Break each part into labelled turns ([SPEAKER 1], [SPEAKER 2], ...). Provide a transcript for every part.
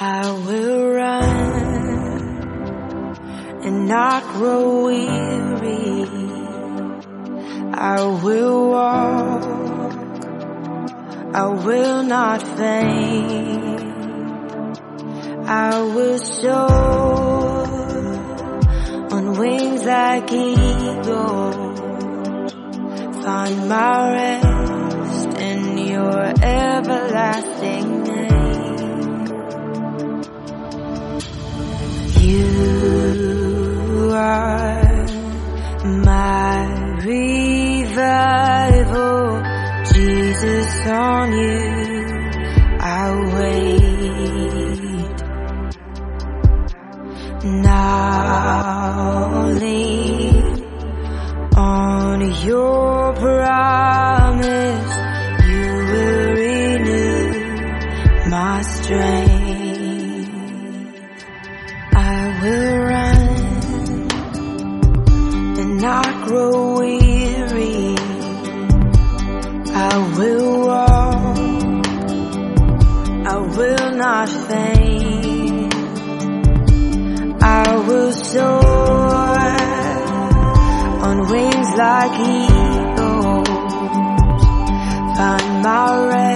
[SPEAKER 1] I will run and not grow weary. I will walk. I will not faint. I will soar on wings like eagles. Find my rest in your everlasting name. You are my revival. Jesus on you, I wait. My strength. I will run and not grow weary. I will walk. I will not faint. I will soar on wings like eagles. Find my rest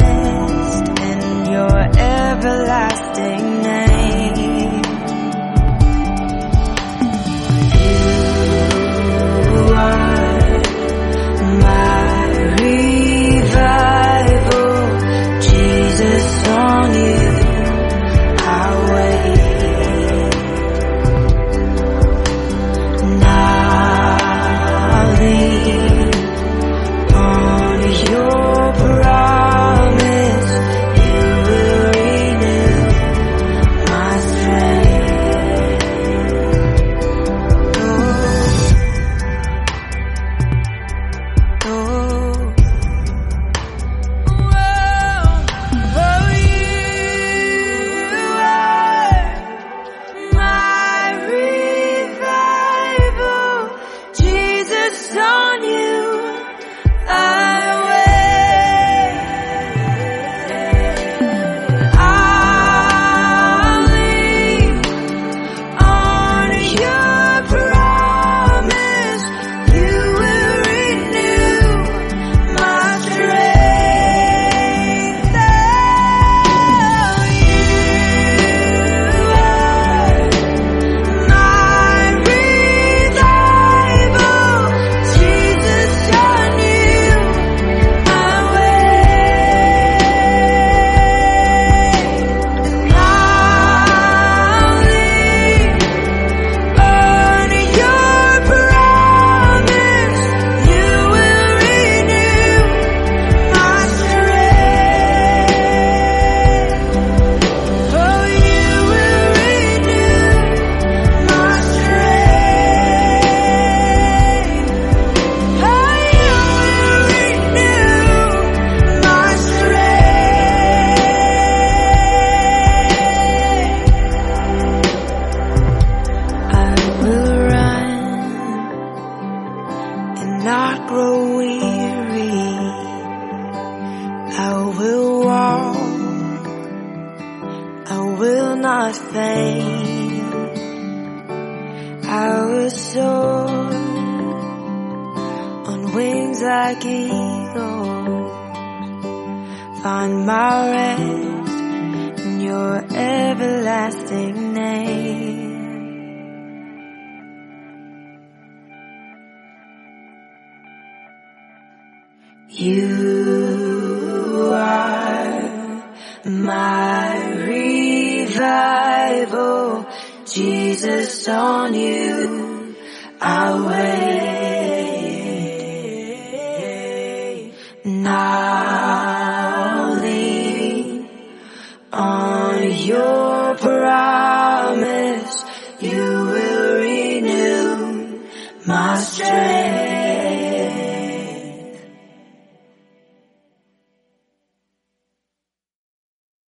[SPEAKER 1] weary. I will walk. I will not faint. I will soar on wings like eagles. Find my rest in your everlasting name. You are my revival, Jesus on you I wait. Now lean on your promise, you will renew my strength.